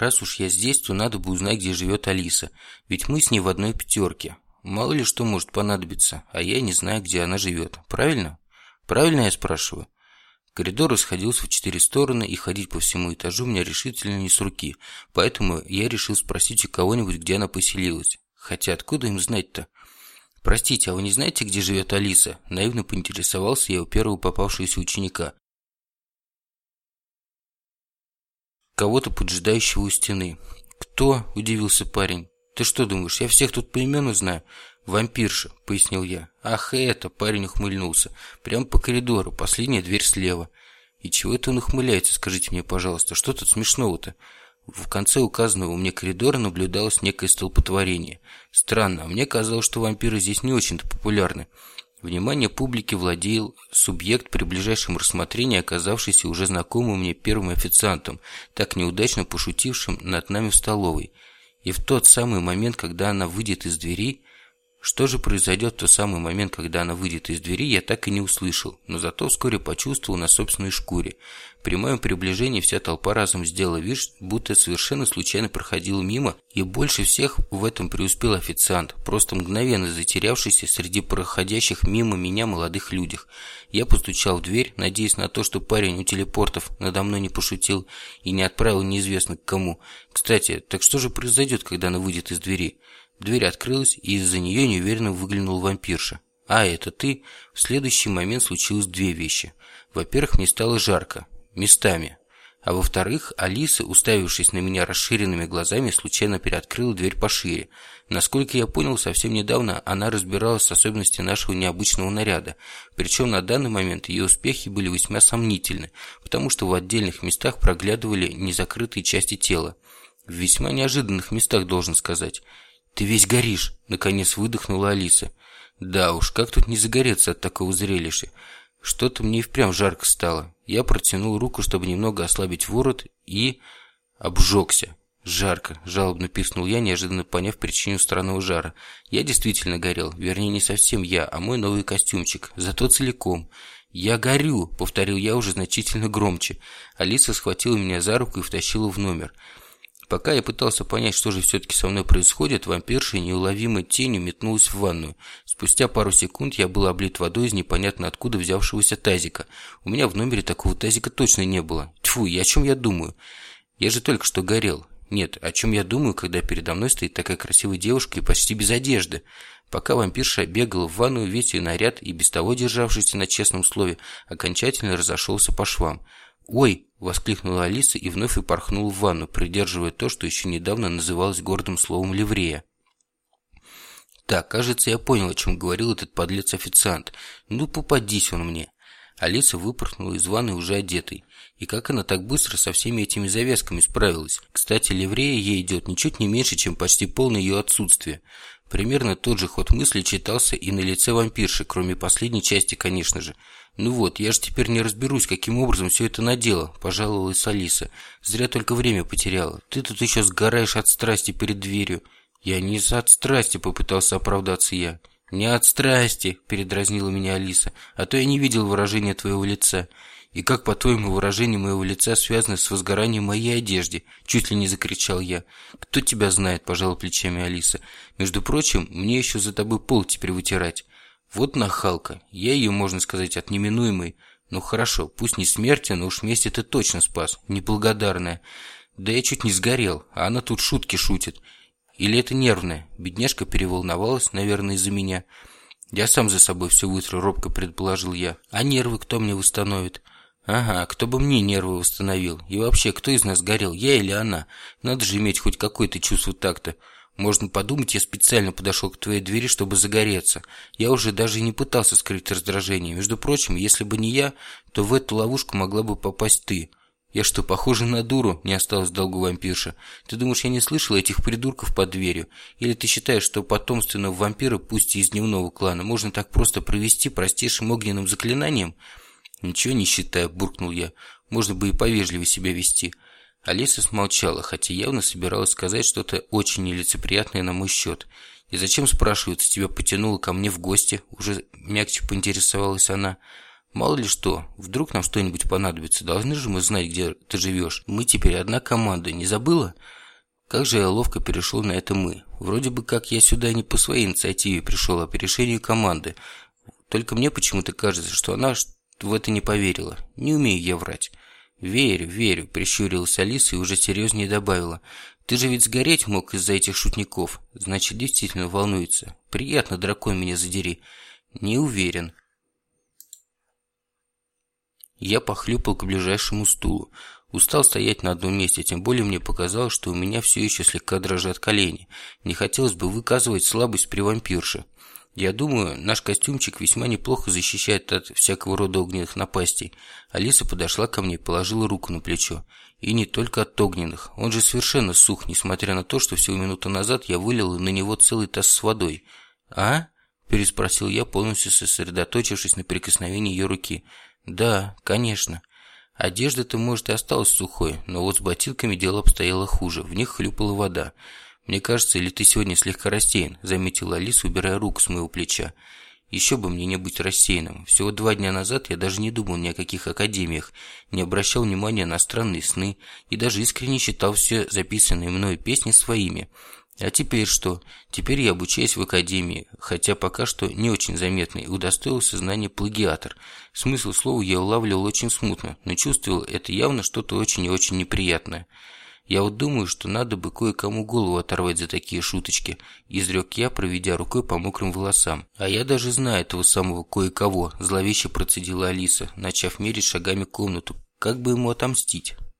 Раз уж я здесь, то надо бы узнать, где живет Алиса. Ведь мы с ней в одной пятерке. Мало ли что может понадобиться, а я не знаю, где она живет. Правильно? Правильно я спрашиваю? Коридор расходился в четыре стороны, и ходить по всему этажу мне решительно не с руки. Поэтому я решил спросить у кого-нибудь, где она поселилась. Хотя откуда им знать-то? «Простите, а вы не знаете, где живет Алиса?» Наивно поинтересовался я у первого попавшегося ученика. Кого-то поджидающего у стены. «Кто?» – удивился парень. «Ты что думаешь, я всех тут по имену знаю?» «Вампирша», – пояснил я. «Ах, это!» – парень ухмыльнулся. «Прямо по коридору, последняя дверь слева». «И чего это он ухмыляется, скажите мне, пожалуйста? Что тут смешного-то?» В конце указанного мне коридора наблюдалось некое столпотворение. Странно, а мне казалось, что вампиры здесь не очень-то популярны. Внимание публики владел субъект при ближайшем рассмотрении, оказавшийся уже знакомым мне первым официантом, так неудачно пошутившим над нами в столовой. И в тот самый момент, когда она выйдет из двери, что же произойдет в тот самый момент, когда она выйдет из двери, я так и не услышал, но зато вскоре почувствовал на собственной шкуре. При моем приближении вся толпа разом сделала вид, будто совершенно случайно проходила мимо, и больше всех в этом преуспел официант, просто мгновенно затерявшийся среди проходящих мимо меня молодых людях. Я постучал в дверь, надеясь на то, что парень у телепортов надо мной не пошутил и не отправил неизвестно к кому. Кстати, так что же произойдет, когда она выйдет из двери? Дверь открылась, и из-за нее неуверенно выглянул вампирша. «А, это ты?» В следующий момент случилось две вещи. Во-первых, мне стало жарко. Местами. А во-вторых, Алиса, уставившись на меня расширенными глазами, случайно переоткрыла дверь пошире. Насколько я понял, совсем недавно она разбиралась с особенностями нашего необычного наряда. Причем на данный момент ее успехи были весьма сомнительны, потому что в отдельных местах проглядывали незакрытые части тела. В весьма неожиданных местах, должен сказать. «Ты весь горишь!» – наконец выдохнула Алиса. «Да уж, как тут не загореться от такого зрелища? Что-то мне и впрямь жарко стало. Я протянул руку, чтобы немного ослабить ворот, и... обжегся. «Жарко», – жалобно пискнул я, неожиданно поняв причину странного жара. Я действительно горел. Вернее, не совсем я, а мой новый костюмчик. Зато целиком. «Я горю», – повторил я уже значительно громче. Алиса схватила меня за руку и втащила в номер. Пока я пытался понять, что же все-таки со мной происходит, вампирша неуловимой тенью метнулась в ванную. Спустя пару секунд я был облит водой из непонятно откуда взявшегося тазика. У меня в номере такого тазика точно не было. Тьфу, и о чем я думаю? Я же только что горел. Нет, о чем я думаю, когда передо мной стоит такая красивая девушка и почти без одежды? Пока вампирша бегала в ванную, весь ее наряд, и без того державшийся на честном слове, окончательно разошелся по швам. «Ой!» – воскликнула Алиса и вновь упорхнула в ванну, придерживая то, что еще недавно называлось гордым словом «ливрея». Так, кажется, я понял, о чем говорил этот подлец-официант. Ну, попадись он мне. Алиса выпорхнула из ванны уже одетой. И как она так быстро со всеми этими завязками справилась? Кстати, ливрея ей идет ничуть не меньше, чем почти полное ее отсутствие. Примерно тот же ход мысли читался и на лице вампирши, кроме последней части, конечно же. «Ну вот, я же теперь не разберусь, каким образом все это надела», – пожаловалась Алиса. «Зря только время потеряла. Ты тут еще сгораешь от страсти перед дверью». «Я не от страсти», – попытался оправдаться я. «Не от страсти», – передразнила меня Алиса, «а то я не видел выражения твоего лица». «И как, по-твоему, выражение моего лица связано с возгоранием моей одежды?» Чуть ли не закричал я. «Кто тебя знает?» – пожала плечами Алиса. «Между прочим, мне еще за тобой пол теперь вытирать». Вот нахалка. Я ее, можно сказать, от неминуемой. Ну хорошо, пусть не смерти, но уж вместе ты точно спас. Неблагодарная. Да я чуть не сгорел, а она тут шутки шутит. Или это нервная? Бедняжка переволновалась, наверное, из-за меня. Я сам за собой все вытру, робко предположил я. А нервы кто мне восстановит? Ага, кто бы мне нервы восстановил? И вообще, кто из нас горел, я или она? Надо же иметь хоть какое-то чувство такта. Можно подумать, я специально подошел к твоей двери, чтобы загореться. Я уже даже не пытался скрыть раздражение. Между прочим, если бы не я, то в эту ловушку могла бы попасть ты. Я что, похожа на дуру? Не осталось долгу вампирша. Ты думаешь, я не слышал этих придурков под дверью? Или ты считаешь, что потомственного вампира, пусть и из дневного клана, можно так просто провести простейшим огненным заклинанием? Ничего не считаю, буркнул я. Можно бы и повежливее себя вести. Алиса смолчала, хотя явно собиралась сказать что-то очень нелицеприятное на мой счет. «И зачем, спрашивается, тебя потянуло ко мне в гости?» Уже мягче поинтересовалась она. Мало ли что, вдруг нам что-нибудь понадобится. Должны же мы знать, где ты живешь. Мы теперь одна команда, не забыла? Как же я ловко перешел на это «мы». Вроде бы как я сюда не по своей инициативе пришел, а по решению команды. Только мне почему-то кажется, что она в это не поверила. Не умею я врать. «Верю, верю», – прищурилась Алиса и уже серьезнее добавила. «Ты же ведь сгореть мог из-за этих шутников. Значит, действительно волнуется. Приятно, дракон, меня задери». «Не уверен». Я похлюпал к ближайшему стулу. Устал стоять на одном месте, тем более мне показалось, что у меня все еще слегка дрожат колени. Не хотелось бы выказывать слабость при вампирше. Я думаю, наш костюмчик весьма неплохо защищает от всякого рода огненных напастей. Алиса подошла ко мне и положила руку на плечо. И не только от огненных. Он же совершенно сух, несмотря на то, что всего минуту назад я вылил на него целый таз с водой. «А?» – переспросил я, полностью сосредоточившись на прикосновении ее руки. «Да, конечно». Одежда-то, может, и осталась сухой, но вот с ботинками дело обстояло хуже. В них хлюпала вода. «Мне кажется, или ты сегодня слегка рассеян», – заметила Алиса, убирая руку с моего плеча. «Еще бы мне не быть рассеянным. Всего два дня назад я даже не думал ни о каких академиях, не обращал внимания на странные сны и даже искренне считал все записанные мною песни своими. А теперь что? Теперь я обучаюсь в академии, хотя пока что не очень заметный, удостоился знания плагиатор. Смысл слова я улавливал очень смутно, но чувствовал это явно что-то очень и очень неприятное. Я вот думаю, что надо бы кое-кому голову оторвать за такие шуточки, изрек я, проведя рукой по мокрым волосам. А я даже знаю этого самого кое-кого, зловеще процедила Алиса, начав мерить шагами комнату. Как бы ему отомстить?